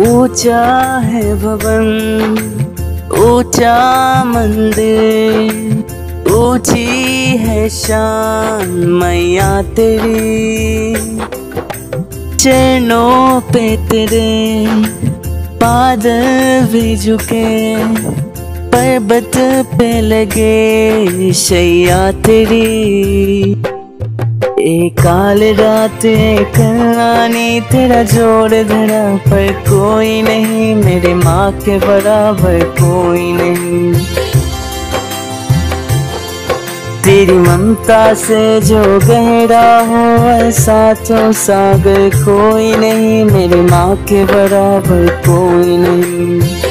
ऊँचा है भवन, ऊँचा मंदिर, ऊँची है शान मैया तेरी। चरणों पे तेरे पाद भी झुके, पर्वत पे लगे शैया तेरी। काल रात एक रानी, तेरा जोड़ धरा पर कोई नहीं, मेरे माँ के बराबर कोई नहीं। तेरी ममता से जो गहरा हो, ऐसा तो सागर कोई नहीं, मेरी माँ के बराबर कोई नहीं।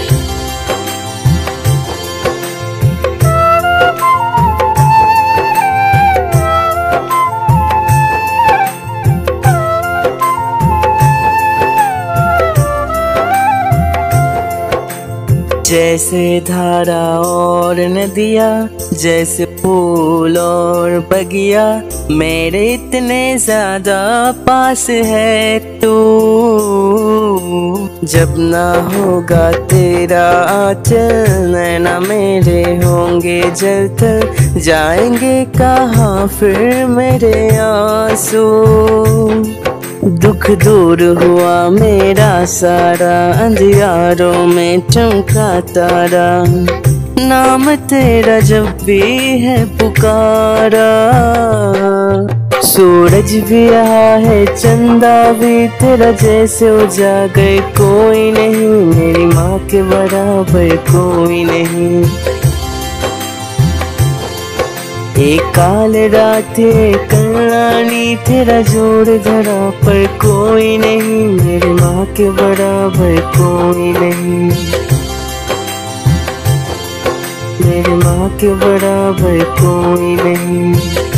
जैसे धारा और नदिया, जैसे फूल और बगिया, मेरे इतने ज़्यादा पास है तू। जब ना होगा तेरा आंचल, नैना मेरे होंगे जल जाएँगे कहाँ फिर मेरे आँसू? दुख दूर हुआ मेरा सारा, अंधियारों में चमका तारा। नाम तेरा जब भी है पुकारा। सूरज भी आया है, चंदा भी तेरा जैसे उजागर। कोई नहीं, मेरी माँ के बराबर कोई नहीं। एक काल रात कल्याणी तेरा जोड़ धरा, पर कोई नहीं, मेरी माँ के बराबर कोई नहीं। मेरी माँ के बराबर कोई नहीं।